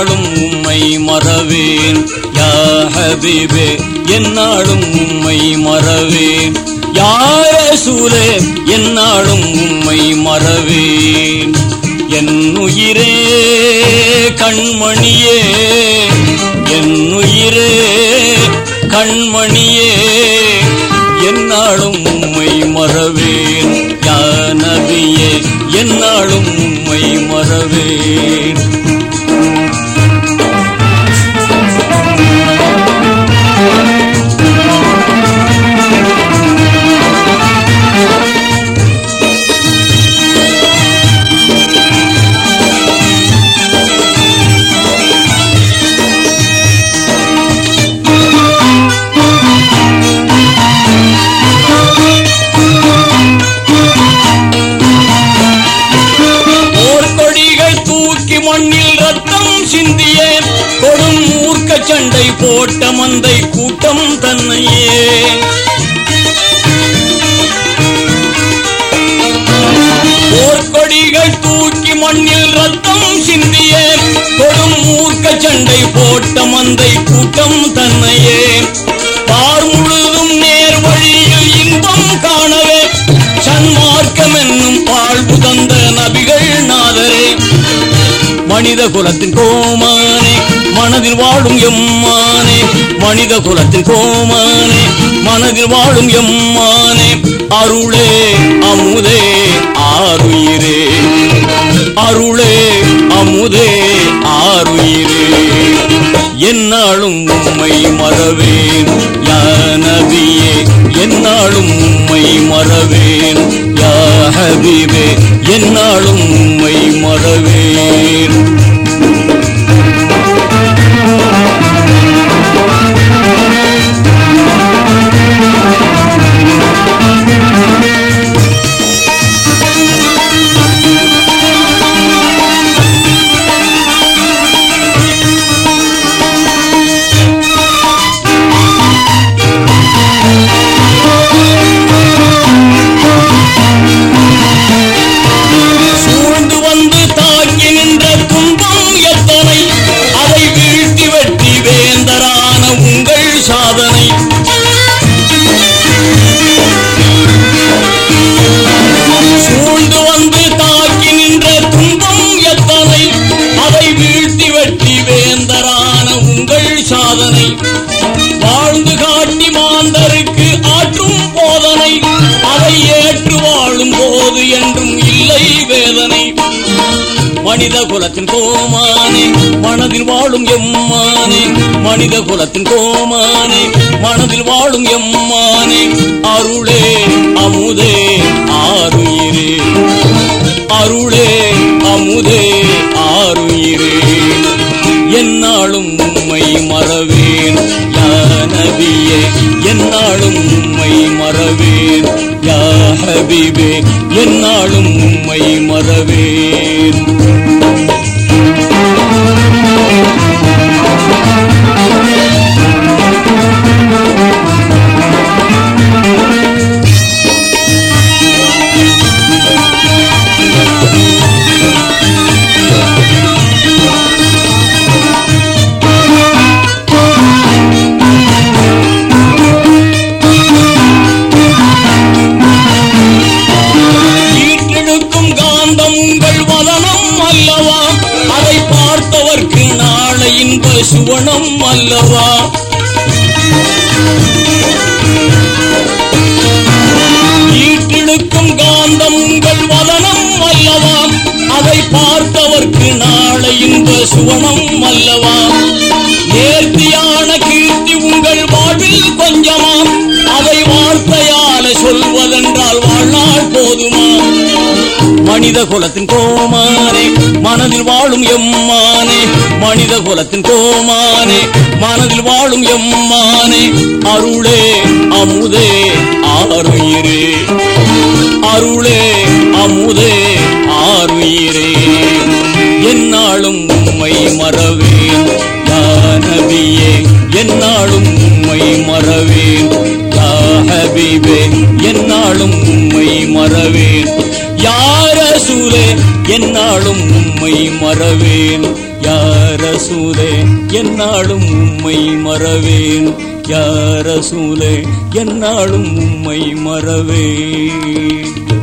என்னாலும் உம்மை மறவேன். யா ஹபீபே என்னாலும் உம்மை மறவேன். யார சூலே என்னாலும் உம்மை மறவேன். என் உயிரே கண்மணியே. என் உயிரே கண்மணியே. என்னாலும் உம்மை மறவேன். யானவியே என்னாலும் உம்மை மறவேன். சண்டை போட்ட மந்தை கூட்டம் தன்னையே. போர்க்கொடிகள் தூக்கி மண்ணில் ரத்தம் சிந்திய கொடும் மூர்க்க சண்டை போட்ட மந்தை கூட்டம் தன்னையே. பார் முழுதும் நேர் வழியில் இன்பம் காணவே சன்மார்க்கம் என்னும் வாழ்வு தந்த மனித குலத்தின் கோமானே மனதில் வாழும் எம்மானே மனித குலத்தின் கோமானே மனதில் வாழும் எம்மானே அருளே அமுதே ஆருயிரே அருளே அமுதே ஆருயிரே என்னாலும் உம்மை மறவேன் யா நபியே என்னாலும் உம்மை மறவேன் யா ஹபீபே என்னாலும் உம்மை மறவேன். மனித குலத்தின் கோமானே மனதில் வாழும் எம்மானே மனித குலத்தின் கோமானே மனதில் வாழும் எம்மானே அருளே அமுதே ஆருயிரே அருளே அமுதே ஆருயிரே என்னாலும் உம்மை மறவேன் யா நபியே என்னாலும் உம்மை மறவேன் யா ஹபீபே என்னாலும் உம்மை மறவேன். நாளை சுவனம் அல்லவா? ஈட்டெடுக்கும் காந்தம் உங்கள் வதனம் அல்லவா? அதை பார்த்தவர்க்கு நாளை இன்ப சுவனம் அல்லவா? நேர்த்தியான கீர்த்தி உங்கள் வாழ்வில் கொஞ்சமாம் அதை வார்த்தையால சொல்வ மனித குலத்தின் கோமானே மனதில் வாழும் எம்மானே மனித குலத்தின் கோமானே மனதில் வாழும் எம்மானே அருளே அமுதே ஆறுயிரே. அருளே அமுதே ஆறுயிரே. என்னாலும் உம்மை மறவேன் யா என்னாலும் உம்மை மறவேன் யா ஹபீபே என்னாலும் உம்மை மறவேன். என்னாலும் உம்மை மறவேன். யார சூலே என்னாலும் உம்மை மறவேன். யார சூலே என்னாலும் உம்மை மறவேன்.